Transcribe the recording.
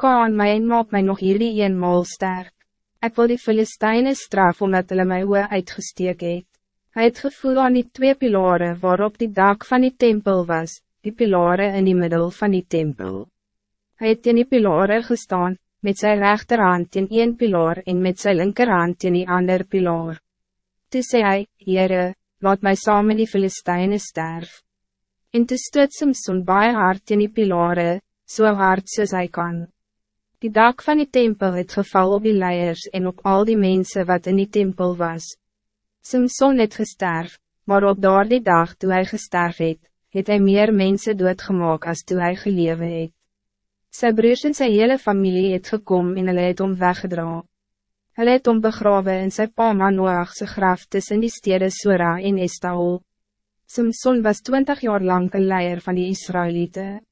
kaan my en maak my nog hierdie eenmaal sterk. Ik wil die Filisteine straf omdat hulle my oe uitgesteek het. Hy het gevoel aan die twee pilare waarop die dak van die tempel was, die pilare in die middel van die tempel. Hij het in die pilare gestaan, met zijn rechterhand in een pilaar en met zijn linkerhand in die ander pilaar. Toe sê hy, Heere, laat my saam met die Filisteine sterf. En toe stoot Samson baie hard in die pilare, so hard soos hy kan. Die dak van die tempel het geval op die leiers en op al die mensen wat in die tempel was. Simson het gesterf, maar op daar die dag toe hy gesterf het, het hy meer mensen doodgemaak as toe hy gelewe het. Sy broers en sy hele familie het gekom en hulle het om weggedra. Hulle het om begrawe in sy pa Manoachse graf tussen die stede Sora en Estaol. Simson was twintig jaar lang een leier van die Israëlieten.